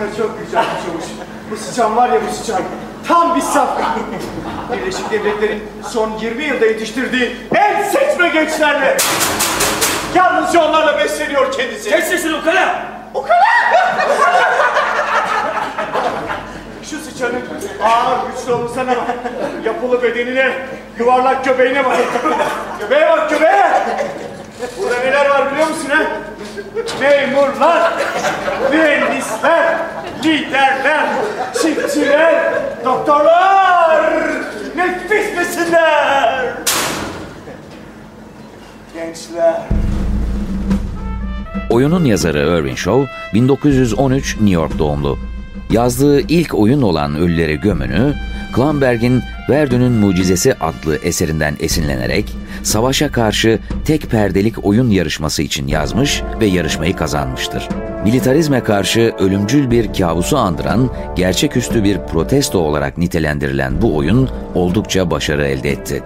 aşkına çok güzel bir çavuş. Bu sıçan var ya bu sıçan. Tam bir safka. Birleşik Devletler'in son 20 yılda yetiştirdiği en seçme gençlerle. Yalnızca onlarla besleniyor kendisi. Kes sesini ukala! O kadar. Şu sıçanın ağır güçlü olmasına bak. Yapılı bedenine, yuvarlak göbeğine bak. Göbeğe bak göbeğe. Burada neler var biliyor musun ha? Memurlar, mühendisler, liderler, çiftçiler, doktorlar. Nefis misinler? Gençler. Oyunun yazarı Irving Shaw 1913 New York doğumlu. Yazdığı ilk oyun olan Ölüleri Gömünü, Klamberg'in Verdun'un Mucizesi adlı eserinden esinlenerek savaşa karşı tek perdelik oyun yarışması için yazmış ve yarışmayı kazanmıştır. Militarizme karşı ölümcül bir kabusu andıran, gerçeküstü bir protesto olarak nitelendirilen bu oyun oldukça başarı elde etti.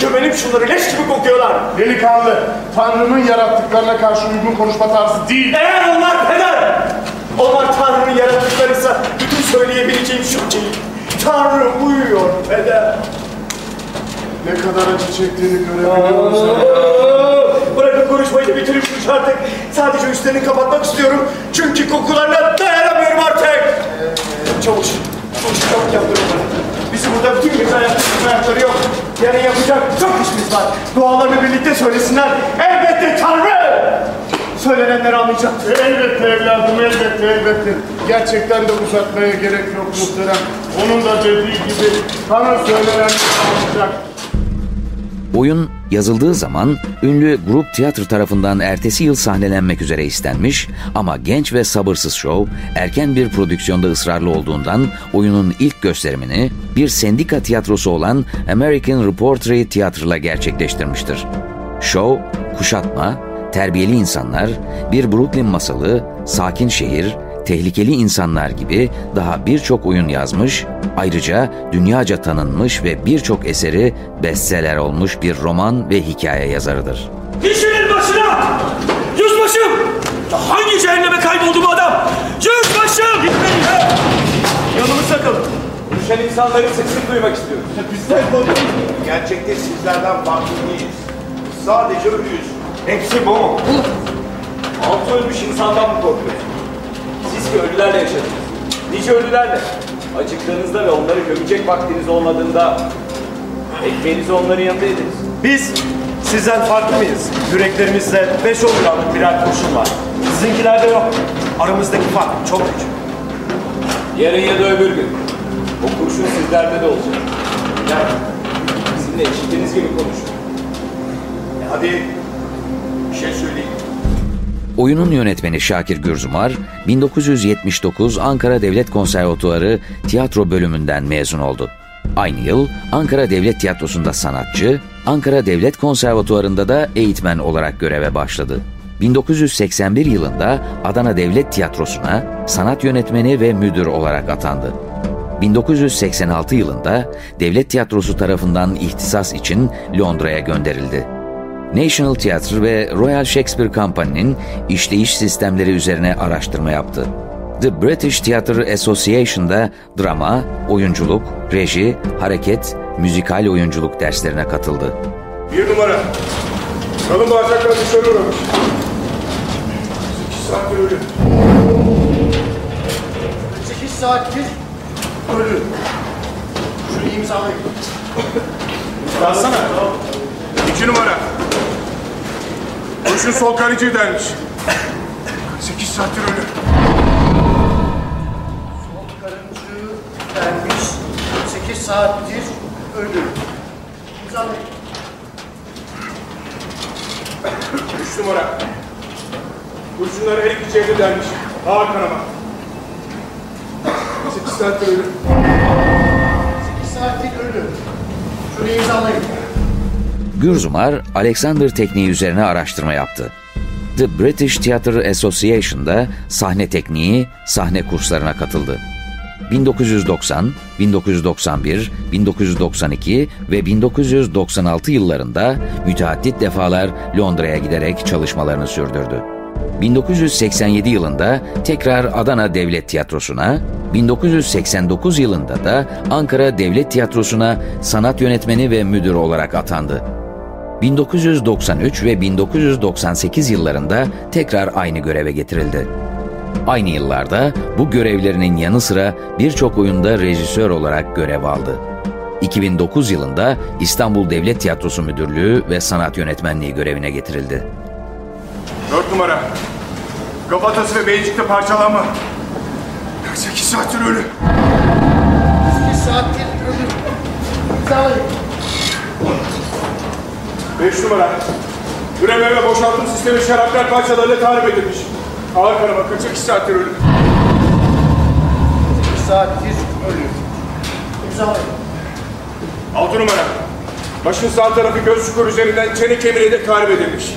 Gömelim şunları leş gibi kokuyorlar. Delikanlı, Tanrı'nın yarattıklarına karşı uygun konuşma tarzı değil. Eğer onlar peder, onlar Tanrı'nın yarattıklarıysa bütün söyleyebileceğim şu ki Tanrı uyuyor peder. Ne kadar acı çektiğini görebiliyor musun? Bırakın konuşmayı da bitirin şu artık. Sadece üstlerini kapatmak istiyorum. Çünkü kokularına dayanamıyorum artık. Çavuş, çavuş çabuk yaptırın bana. Bizi burada bütün gece ayakta ayakları yok. Yarın yapacak çok işimiz var. Dualarını birlikte söylesinler. Elbette Tanrı! Söylenenleri anlayacak. Elbette evladım, elbette, elbette. Gerçekten de uzatmaya gerek yok muhterem. Onun da dediği gibi Tanrı söylenen olacak. Oyun yazıldığı zaman ünlü grup tiyatro tarafından ertesi yıl sahnelenmek üzere istenmiş ama genç ve sabırsız show erken bir prodüksiyonda ısrarlı olduğundan oyunun ilk gösterimini bir sendika tiyatrosu olan American Repertory Theatre'la gerçekleştirmiştir. Show, kuşatma, terbiyeli insanlar, bir Brooklyn masalı, sakin şehir, tehlikeli insanlar gibi daha birçok oyun yazmış, ayrıca dünyaca tanınmış ve birçok eseri bestseller olmuş bir roman ve hikaye yazarıdır. İşinin başına! Yüzbaşım! Hangi cehenneme kayboldu bu adam? Yüzbaşım! Yanımızda kalın. Konuşan insanların sesini duymak istiyoruz. Bizden Gerçekte sizlerden farklı değiliz. Sadece ölüyüz. Hepsi bu? Altı ölmüş insandan mı korkuyorsunuz? Ki ölülerle yaşadınız. Nice ölülerle. Acıktığınızda ve onları gömecek vaktiniz olmadığında ekmeğinizi onların yanında yediniz. Biz sizden farklı mıyız? Yüreklerimizde 5 10 gramlık birer kurşun var. Sizinkilerde yok. Aramızdaki fark çok küçük. Yarın ya da öbür gün. O kurşun sizlerde de olacak. Yani sizinle eşitiniz gibi konuşun. E hadi bir şey söyleyeyim. Oyunun yönetmeni Şakir Gürzumar, 1979 Ankara Devlet Konservatuarı tiyatro bölümünden mezun oldu. Aynı yıl Ankara Devlet Tiyatrosu'nda sanatçı, Ankara Devlet Konservatuarı'nda da eğitmen olarak göreve başladı. 1981 yılında Adana Devlet Tiyatrosu'na sanat yönetmeni ve müdür olarak atandı. 1986 yılında Devlet Tiyatrosu tarafından ihtisas için Londra'ya gönderildi. National Theatre ve Royal Shakespeare Company'nin işleyiş sistemleri üzerine araştırma yaptı. The British Theatre Association'da drama, oyunculuk, reji, hareket, müzikal oyunculuk derslerine katıldı. Bir numara. Kalın bağırsaklar dışarı uğramış. 8 saattir ölü. 8 saattir ölü. Şunu imzalayın. Baksana. 2 numara. Kurşun sol karaciğer delmiş. 8 saattir ölü. Karıncı vermiş. 8 saattir ölü. İmzalayın. 3 numara. Kurşunları her iki çevre delmiş. Ağır kanama. 8 saattir ölü. 8 saattir ölü. Şunu imzalayın. Gürzumar, Alexander tekniği üzerine araştırma yaptı. The British Theatre Association'da sahne tekniği, sahne kurslarına katıldı. 1990, 1991, 1992 ve 1996 yıllarında müteaddit defalar Londra'ya giderek çalışmalarını sürdürdü. 1987 yılında tekrar Adana Devlet Tiyatrosu'na, 1989 yılında da Ankara Devlet Tiyatrosu'na sanat yönetmeni ve müdür olarak atandı. 1993 ve 1998 yıllarında tekrar aynı göreve getirildi. Aynı yıllarda bu görevlerinin yanı sıra birçok oyunda rejisör olarak görev aldı. 2009 yılında İstanbul Devlet Tiyatrosu Müdürlüğü ve Sanat Yönetmenliği görevine getirildi. 4 numara. Kafatası ve beycikte parçalama. 8 saattir ölü. 8 saattir ölü. Sağ olun. 5 numara. Üreme ve boşaltım sistemi şaraplar parçalarıyla tahrip edilmiş. Ağır karama 42 saattir ölüm. 2 saattir ölüm. İmzalayın. 6 numara. Başın sağ tarafı göz çukur üzerinden çene kemiğe de tahrip edilmiş.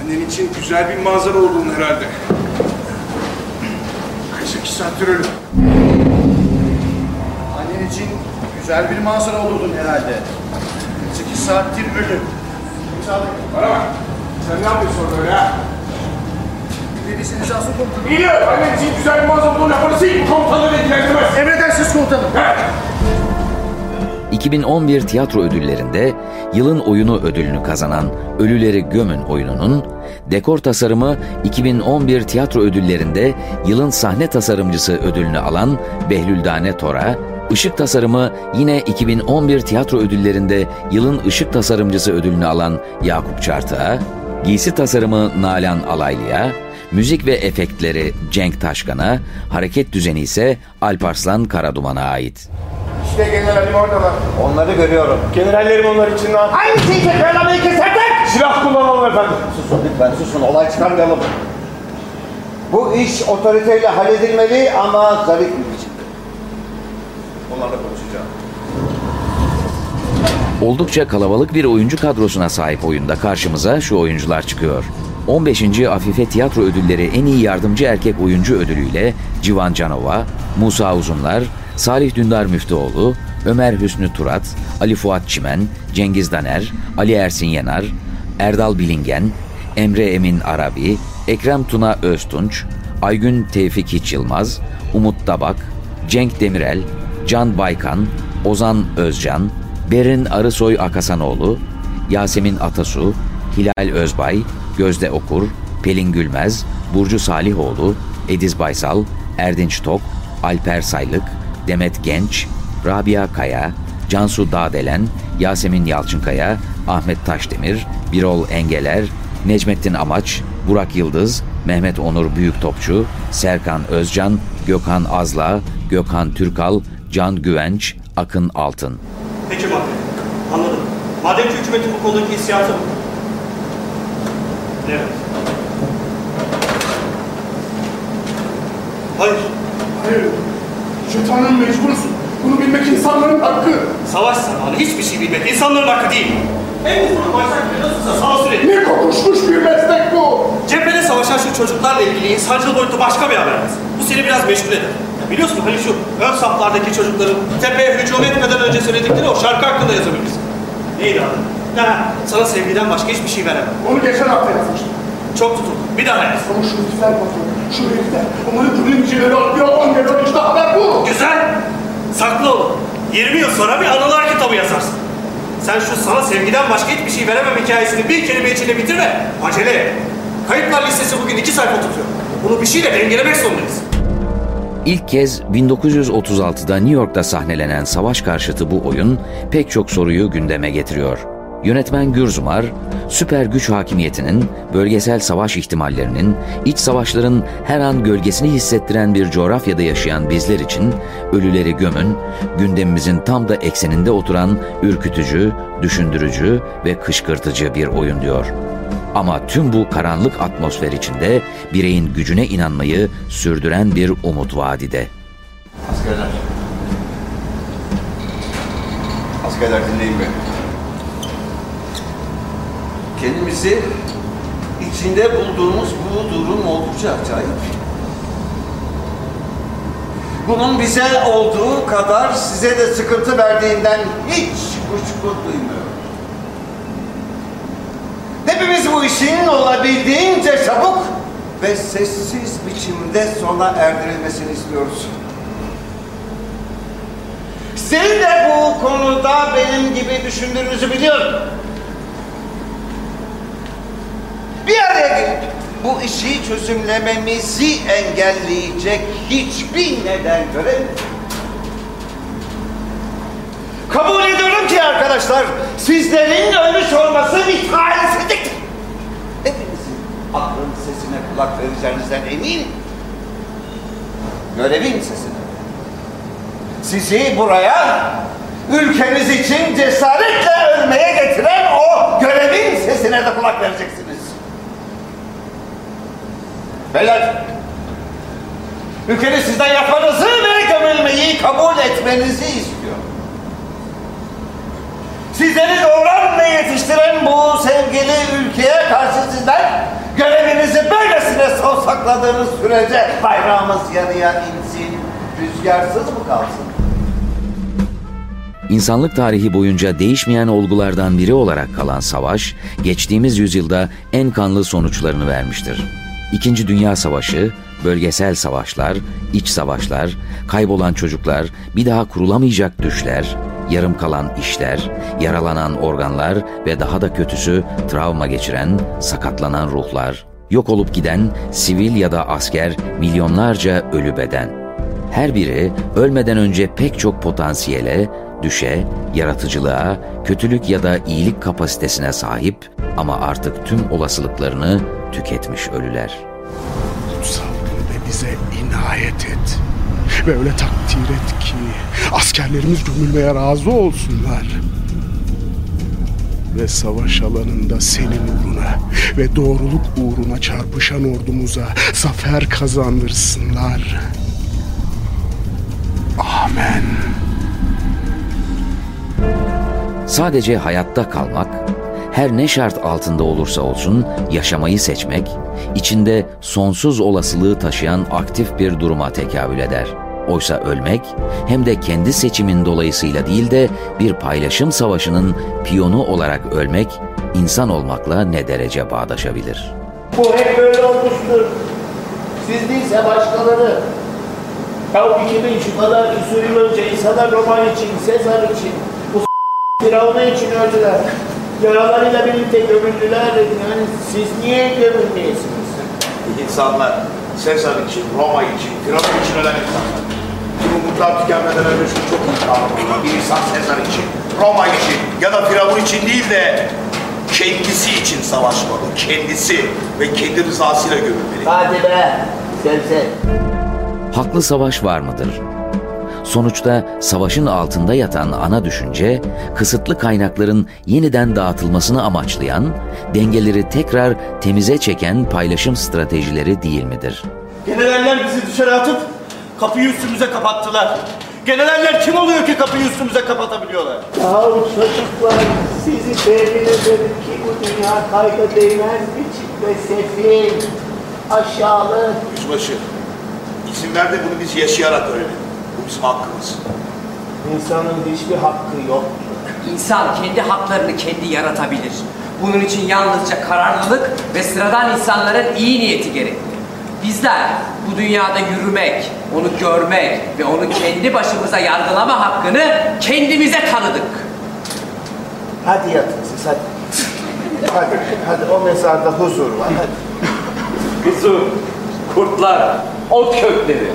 Annen için güzel bir manzara olduğunu herhalde. 42 saattir ölüm. Annen için güzel bir manzara olduğunu herhalde. 48 saattir. İmzalayın. Bana bak. Sen ne yapıyorsun orada öyle ha? Dedisiniz asıl komutanım. Biliyorum. Annen için güzel bir manzara olduğunu yaparız. Hiç komutanları ilgilendirmez. Emredersiniz komutanım. 2011 tiyatro ödüllerinde yılın oyunu ödülünü kazanan Ölüleri Gömün oyununun dekor tasarımı 2011 tiyatro ödüllerinde yılın sahne tasarımcısı ödülünü alan Behlül Dane Tor'a, ışık tasarımı yine 2011 tiyatro ödüllerinde yılın ışık tasarımcısı ödülünü alan Yakup Çartık'a, giysi tasarımı Nalan Alaylı'ya, müzik ve efektleri Cenk Taşkan'a, hareket düzeni ise Alparslan Karaduman'a ait. İşte generalim oradalar. Onları görüyorum. Generallerim onlar için ne? Aynı şeyi tekrarlamayı keserdik. Silah kullanalım efendim. Susun lütfen susun olay çıkarmayalım. Bu iş otoriteyle halledilmeli ama zarif bir biçimde. Onlarla konuşacağım. Oldukça kalabalık bir oyuncu kadrosuna sahip oyunda karşımıza şu oyuncular çıkıyor. 15. Afife Tiyatro Ödülleri en iyi yardımcı erkek oyuncu ödülüyle Civan Canova, Musa Uzunlar, Salih Dündar Müftüoğlu, Ömer Hüsnü Turat, Ali Fuat Çimen, Cengiz Daner, Ali Ersin Yenar, Erdal Bilingen, Emre Emin Arabi, Ekrem Tuna Öztunç, Aygün Tevfik Hiç Yılmaz, Umut Tabak, Cenk Demirel, Can Baykan, Ozan Özcan, Berin Arısoy Akasanoğlu, Yasemin Atasu, Hilal Özbay, Gözde Okur, Pelin Gülmez, Burcu Salihoğlu, Ediz Baysal, Erdinç Tok, Alper Saylık, Demet Genç, Rabia Kaya, Cansu Dağdelen, Yasemin Yalçınkaya, Ahmet Taşdemir, Birol Engeler, Necmettin Amaç, Burak Yıldız, Mehmet Onur Büyüktopçu, Serkan Özcan, Gökhan Azla, Gökhan Türkal, Can Güvenç, Akın Altın. Peki madem. Anladım. Madem ki hükümetin bu konudaki hissiyatı... Evet. Hayır. Hayır. Şeytanın mecbursun. Bunu bilmek insanların hakkı. Savaş zamanı hiçbir şey bilmek insanların hakkı değil. En uzun başak bile nasılsa sağ sürekli. Ne kokuşmuş bir meslek bu. Cephede savaşan şu çocuklarla ilgili insancıl boyutlu başka bir haber. Bu seni biraz meşgul eder. Biliyorsun hani şu ön saflardaki çocukların tepeye hücum etmeden önce söyledikleri o şarkı hakkında yazabilirsin. Neydi adı? Ha, sana sevgiden başka hiçbir şey veremem. Onu geçen hafta yazmıştım. Çok tutuldu. Bir daha yaz. Ama şu herifler patron, şu herifler. Onların dinlemeyicileri atlıyor, on geliyor. İşte haber bu. Güzel. Saklı ol. 20 yıl sonra bir anılar kitabı yazarsın. Sen şu sana sevgiden başka hiçbir şey veremem hikayesini bir kelime içinde bitirme. Acele et. Kayıplar listesi bugün iki sayfa tutuyor. Bunu bir şeyle dengelemek zorundayız. İlk kez 1936'da New York'ta sahnelenen savaş karşıtı bu oyun pek çok soruyu gündeme getiriyor. Yönetmen Gürzumar, süper güç hakimiyetinin, bölgesel savaş ihtimallerinin, iç savaşların her an gölgesini hissettiren bir coğrafyada yaşayan bizler için ölüleri gömün, gündemimizin tam da ekseninde oturan ürkütücü, düşündürücü ve kışkırtıcı bir oyun diyor. Ama tüm bu karanlık atmosfer içinde bireyin gücüne inanmayı sürdüren bir umut vadide. Askerler. Askerler dinleyin beni. Kendimizi içinde bulduğumuz bu durum oldukça acayip. Bunun bize olduğu kadar size de sıkıntı verdiğinden hiç kuşku duymuyorum. Hepimiz bu işin olabildiğince ve sessiz biçimde sona erdirilmesini istiyoruz. Sizin de bu konuda benim gibi düşündüğünüzü biliyorum. Bir araya gelip bu işi çözümlememizi engelleyecek hiçbir neden göremiyorum. Kabul ediyorum ki arkadaşlar, sizlerin ölmüş olması bir talihsizliktir. Hepinizin aklın sesine kulak vereceğinizden eminim. Görevin sesine. Sizi buraya ülkeniz için cesaretle ölmeye getiren o görevin sesine de kulak vereceksiniz. Beyler, ülkeniz sizden yapmanızı ve gömülmeyi kabul etmenizi istiyor. Sizleri doğuran ve yetiştiren bu sevgili ülkeye karşı sizler görevinizi böylesine savsakladığınız sürece bayrağımız yarıya insin, rüzgarsız mı kalsın? İnsanlık tarihi boyunca değişmeyen olgulardan biri olarak kalan savaş, geçtiğimiz yüzyılda en kanlı sonuçlarını vermiştir. İkinci Dünya Savaşı, bölgesel savaşlar, iç savaşlar, kaybolan çocuklar, bir daha kurulamayacak düşler, yarım kalan işler, yaralanan organlar ve daha da kötüsü travma geçiren, sakatlanan ruhlar, yok olup giden sivil ya da asker milyonlarca ölü beden. Her biri ölmeden önce pek çok potansiyele, düşe, yaratıcılığa, kötülük ya da iyilik kapasitesine sahip ama artık tüm olasılıklarını tüketmiş ölüler. Kutsallığı ve bize inayet et. Ve öyle takdir et ki askerlerimiz gömülmeye razı olsunlar. Ve savaş alanında senin uğruna ve doğruluk uğruna çarpışan ordumuza zafer kazandırsınlar. Amen. Sadece hayatta kalmak, her ne şart altında olursa olsun yaşamayı seçmek, içinde sonsuz olasılığı taşıyan aktif bir duruma tekabül eder. Oysa ölmek hem de kendi seçimin dolayısıyla değil de bir paylaşım savaşının piyonu olarak ölmek insan olmakla ne derece bağdaşabilir? Bu hep böyle olmuştur. Siz değilse başkaları. Ya 2000 şu kadar küsur yıl önce insanlar Roma için, Sezar için, bu s- Firavun'a için öldüler. Yaralarıyla birlikte gömüldüler. Yani siz niye gömülmeyesiniz? İnsanlar Sezar için, Roma için, Firavun için ölen insanlar. Bu umutlar tükenmeden önce şunu çok iyi kavramlı. Bir insan Sezar için, Roma için ya da Firavun için değil de kendisi için savaşmalı. Kendisi ve kendi rızasıyla gömülmeli. Hadi be, sevse. Haklı savaş var mıdır? Sonuçta savaşın altında yatan ana düşünce, kısıtlı kaynakların yeniden dağıtılmasını amaçlayan, dengeleri tekrar temize çeken paylaşım stratejileri değil midir? Generaller bizi dışarı atıp kapıyı üstümüze kapattılar. Generaller kim oluyor ki kapıyı üstümüze kapatabiliyorlar? Yahu çocuklar, sizi temin ederim ki bu dünya kayda değmez biçimde sefil, aşağılık, Yüzbaşı, izin ver de bunu biz yaşayarak öğrenelim. Bu bizim hakkımız. insanın hiçbir hakkı yok. İnsan kendi haklarını kendi yaratabilir. Bunun için yalnızca kararlılık ve sıradan insanların iyi niyeti gerekli. Bizler bu dünyada yürümek, onu görmek ve onu kendi başımıza yargılama hakkını kendimize tanıdık. Hadi yatın siz hadi. Hadi, hadi o mezarda huzur var hadi. Huzur, kurtlar, ot kökleri.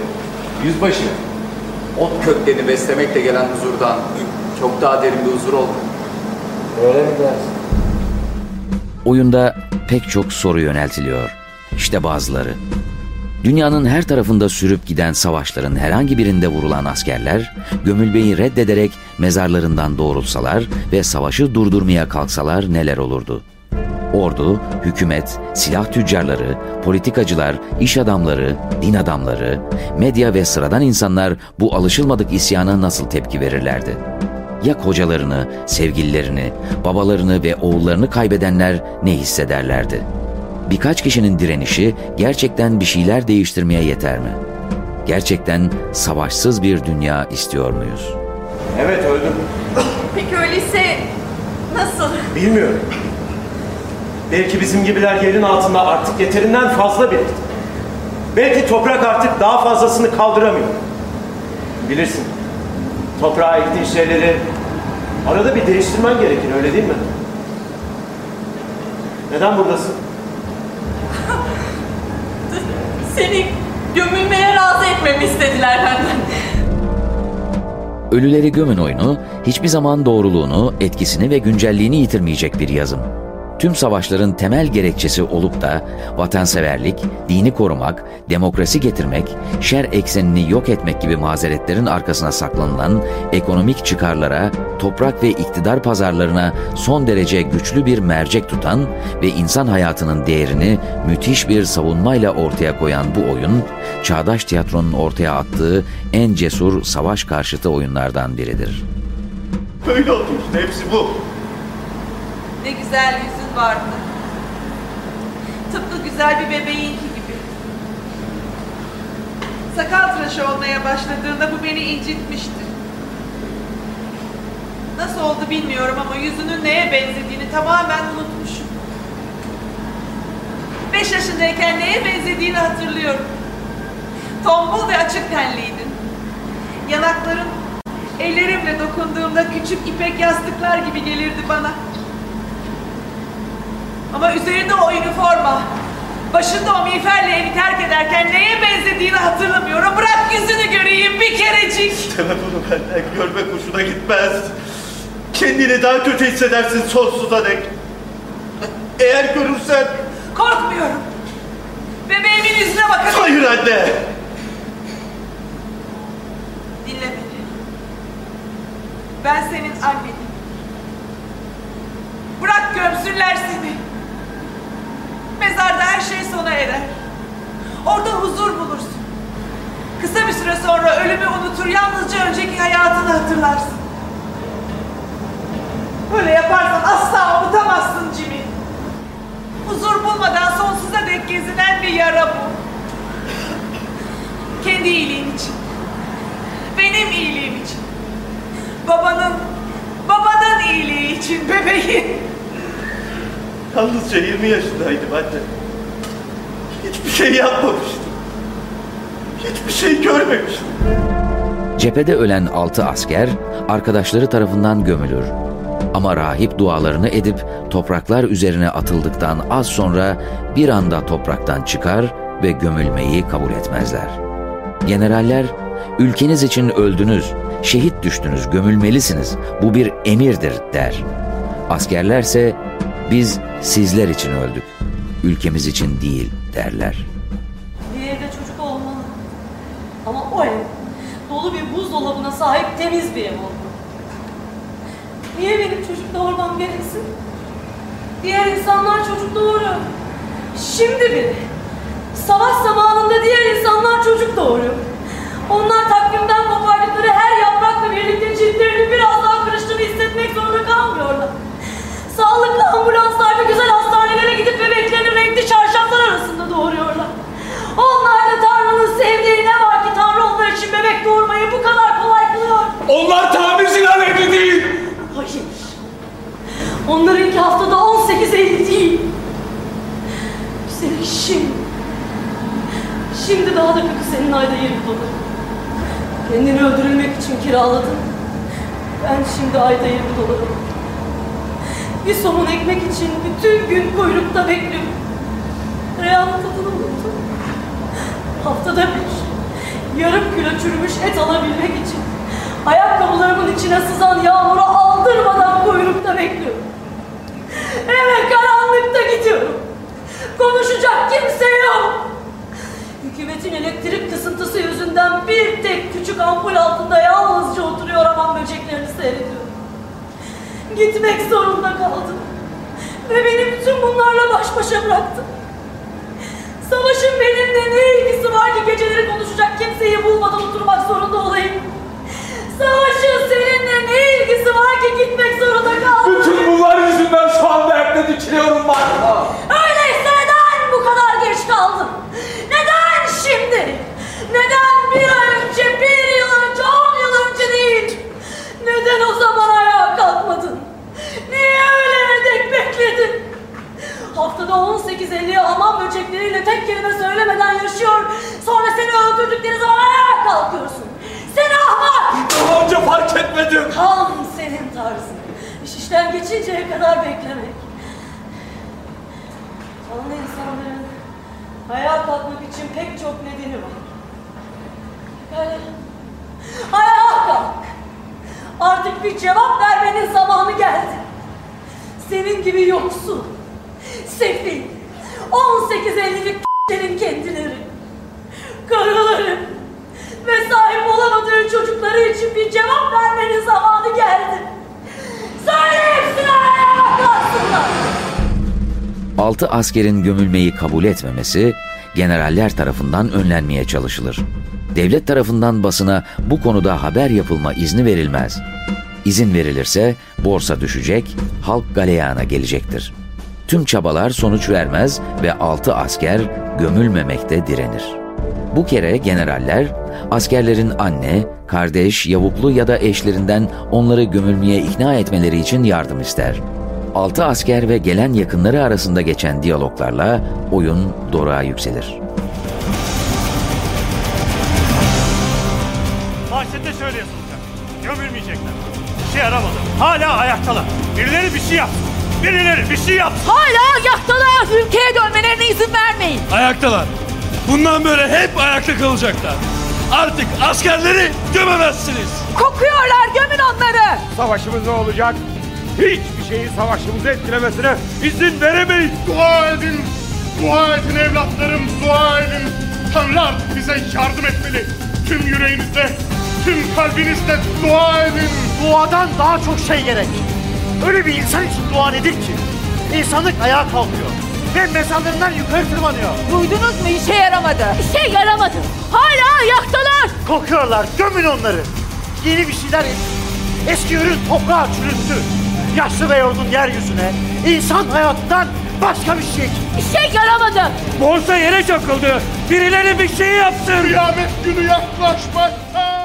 Yüzbaşı, ot köklerini beslemekle gelen huzurdan çok daha derin bir huzur oldu. Öyle mi dersin? Oyunda pek çok soru yöneltiliyor. İşte bazıları. Dünyanın her tarafında sürüp giden savaşların herhangi birinde vurulan askerler, gömülmeyi reddederek mezarlarından doğrulsalar ve savaşı durdurmaya kalksalar neler olurdu? Ordu, hükümet, silah tüccarları, politikacılar, iş adamları, din adamları, medya ve sıradan insanlar bu alışılmadık isyana nasıl tepki verirlerdi? Ya kocalarını, sevgililerini, babalarını ve oğullarını kaybedenler ne hissederlerdi? Birkaç kişinin direnişi gerçekten bir şeyler değiştirmeye yeter mi? Gerçekten savaşsız bir dünya istiyor muyuz? Evet öldüm. Peki öyleyse nasıl? Bilmiyorum. Belki bizim gibiler yerin altında artık yeterinden fazla birikti. Belki toprak artık daha fazlasını kaldıramıyor. Bilirsin. Toprağa ektiğin şeyleri arada bir değiştirmen gerekir öyle değil mi? Neden buradasın? Seni gömülmeye razı etmemi istediler benden. Ölüleri Gömün oyunu hiçbir zaman doğruluğunu, etkisini ve güncelliğini yitirmeyecek bir yazım. Tüm savaşların temel gerekçesi olup da vatanseverlik, dini korumak, demokrasi getirmek, şer eksenini yok etmek gibi mazeretlerin arkasına saklanılan ekonomik çıkarlara, toprak ve iktidar pazarlarına son derece güçlü bir mercek tutan ve insan hayatının değerini müthiş bir savunmayla ortaya koyan bu oyun, çağdaş tiyatronun ortaya attığı en cesur savaş karşıtı oyunlardan biridir. Böyle oldu işte hepsi bu. Ne güzel yüzün vardı. Tıpkı güzel bir bebeğinki gibi. Sakal tıraşı olmaya başladığında bu beni incitmişti. Nasıl oldu bilmiyorum ama yüzünün neye benzediğini tamamen unutmuşum. Beş yaşındayken neye benzediğini hatırlıyorum. Tombul ve açık tenliydin. Yanakların ellerimle dokunduğumda küçük ipek yastıklar gibi gelirdi bana. Ama üzerinde o üniforma, başında o miğferle evi terk ederken neye benzediğini hatırlamıyorum. Bırak yüzünü göreyim bir kerecik. Deme bunu benden görmek hoşuna gitmez. Kendini daha kötü hissedersin sonsuza dek. Eğer görürsen... Korkmuyorum. Bebeğimin yüzüne bakın. Hayır anne! Dinle beni. Ben senin annenim. Bırak gömsünler seni. Mezarda her şey sona erer. Orada huzur bulursun. Kısa bir süre sonra ölümü unutur, yalnızca önceki hayatını hatırlarsın. Böyle yaparsan asla unutamazsın Jimmy. Huzur bulmadan sonsuza dek gezinen bir yara bu. Kendi iyiliğin için. Benim iyiliğim için. Babanın, babanın iyiliği için bebeğim. Yalnızca 20 yaşındaydım anne. Hiçbir şey yapmamıştım. Hiçbir şey görmemiştim. Cephede ölen altı asker arkadaşları tarafından gömülür. Ama rahip dualarını edip topraklar üzerine atıldıktan az sonra bir anda topraktan çıkar ve gömülmeyi kabul etmezler. Generaller, ülkeniz için öldünüz, şehit düştünüz, gömülmelisiniz, bu bir emirdir der. Askerlerse biz sizler için öldük, ülkemiz için değil derler. Bir evde çocuk olmalı. Ama o ev dolu bir buzdolabına sahip temiz bir ev olmalı. Niye benim çocuk doğurmam gereksin? Diğer insanlar çocuk doğuruyor. Şimdi bile. Savaş zamanında diğer insanlar çocuk doğuruyor. Onlar takvimden kopardıkları her yaprakla Sağlıklı ambulanslarda güzel hastanelere gidip bebeklerini renkli çarşaflar arasında doğuruyorlar. Onlar da Tanrı'nın sevdiği ne var ki Tanrı onlar için bebek doğurmayı bu kadar kolay kılıyor. Onlar tamirciler evli değil. Hayır. Onlarınki haftada 18 Eylül değil. Üstelik şimdi. Şimdi daha da kötü senin ayda 20 dolar. Kendini öldürülmek için kiraladın. Ben şimdi ayda 20 dolar alıyorum. Bir somun ekmek için bütün gün kuyrukta bekliyorum. Reyhanın tadını unuttum. Haftada bir yarım kilo çürümüş et alabilmek için ayakkabılarımın içine sızan yağmuru aldırmadan kuyrukta bekliyorum. Eve karanlıkta gidiyorum. Konuşacak kimse yok. Hükümetin elektrik kısıntısı yüzünden bir tek küçük ampul altında yalnızca oturuyor aman böceklerini seyrediyorum. Gitmek zorunda kaldım. Ve beni bütün bunlarla baş başa bıraktın. Savaşın benimle ne ilgisi var kalkıyorsun. Seni ahmak! Daha önce fark etmedim. Tam senin tarzın. İş işten geçinceye kadar beklemek. Canlı insanların ayağa kalkmak için pek çok nedeni var. Yani ayağa kalk. Artık bir cevap vermenin zamanı geldi. Senin gibi yoksul, sefil, 18-50'lik senin kendileri, karıları ve sahip olamadığı çocukları için bir cevap vermenin zamanı geldi. Söyle hepsine ayağa kalksınlar. Altı askerin gömülmeyi kabul etmemesi generaller tarafından önlenmeye çalışılır. Devlet tarafından basına bu konuda haber yapılma izni verilmez. İzin verilirse borsa düşecek, halk galeyana gelecektir. Tüm çabalar sonuç vermez ve altı asker gömülmemekte direnir. Bu kere generaller askerlerin anne, kardeş, yavuklu ya da eşlerinden onları gömülmeye ikna etmeleri için yardım ister. Altı asker ve gelen yakınları arasında geçen diyaloglarla oyun doruğa yükselir. Manşette şöyle yazılacak. Gömülmeyecekler. Bir şey yaramadı. Hala ayaktalar. Birileri bir şey yapsın. Birileri bir şey yapsın. Hala ayaktalar. Ülkeye dönmelerine izin vermeyin. Ayaktalar. Bundan böyle hep ayakta kalacaklar. Artık askerleri gömemezsiniz. Kokuyorlar. Gömün onları. Savaşımız ne olacak? Hiçbir şeyin savaşımızı etkilemesine izin veremeyiz. Dua edin. Dua edin evlatlarım. Dua edin. Tanrı artık bize yardım etmeli. Tüm yüreğinizle, tüm kalbinizle dua edin. Duadan daha çok şey gerek. Öyle bir insan için dua nedir ki? İnsanlık ayağa kalkıyor ve mezarlarından yukarı tırmanıyor. Duydunuz mu? İşe yaramadı. İşe yaramadı. Hala ayaktalar. Kokuyorlar, gömün onları. Yeni bir şeyler eski ürün toprağa çürüttü. Yaşlı ve yorgun yeryüzüne insan hayatından başka bir şey. İşe yaramadı. Borsa yere çakıldı. Birileri bir şey yapsın. Kıyamet günü yaklaşmakta.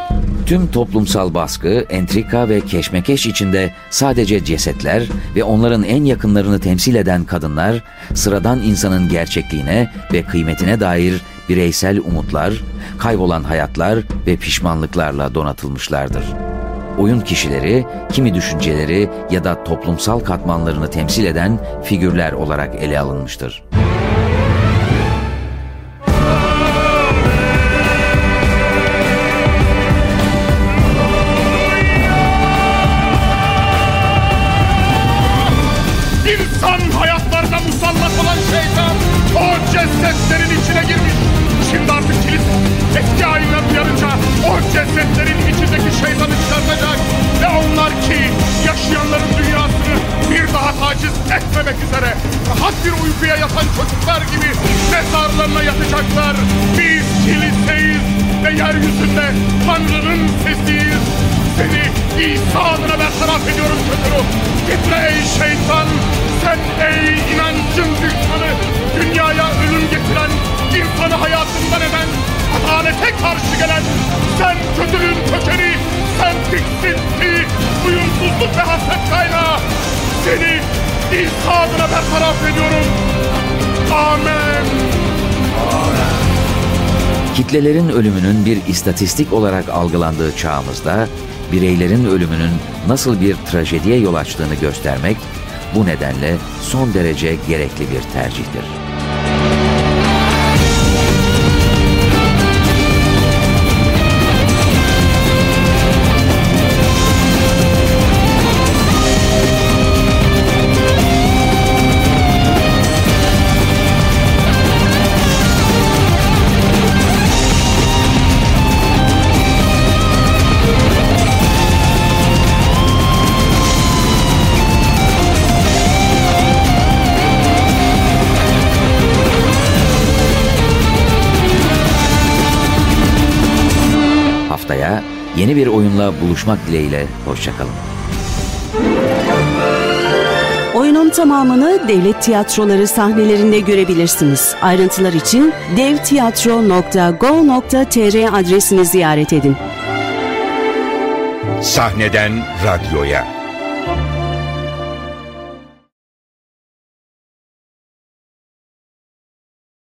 Tüm toplumsal baskı, entrika ve keşmekeş içinde sadece cesetler ve onların en yakınlarını temsil eden kadınlar, sıradan insanın gerçekliğine ve kıymetine dair bireysel umutlar, kaybolan hayatlar ve pişmanlıklarla donatılmışlardır. Oyun kişileri, kimi düşünceleri ya da toplumsal katmanlarını temsil eden figürler olarak ele alınmıştır. Seni İsa adına bertaraf ediyorum kötü ruh. Gitme ey şeytan. Sen ey inancın düşmanı. Dünyaya ölüm getiren, insanı hayatından eden, adalete karşı gelen. Sen kötülüğün kökeni. Sen tiksinti, uyumsuzluk ve hasret kaynağı. Seni İsa adına bertaraf ediyorum. Amen. Kitlelerin ölümünün bir istatistik olarak algılandığı çağımızda bireylerin ölümünün nasıl bir trajediye yol açtığını göstermek bu nedenle son derece gerekli bir tercihtir. Yeni bir oyunla buluşmak dileğiyle hoşçakalın. Oyunun tamamını devlet tiyatroları sahnelerinde görebilirsiniz. Ayrıntılar için devtiyatro.go.tr adresini ziyaret edin. Sahneden radyoya.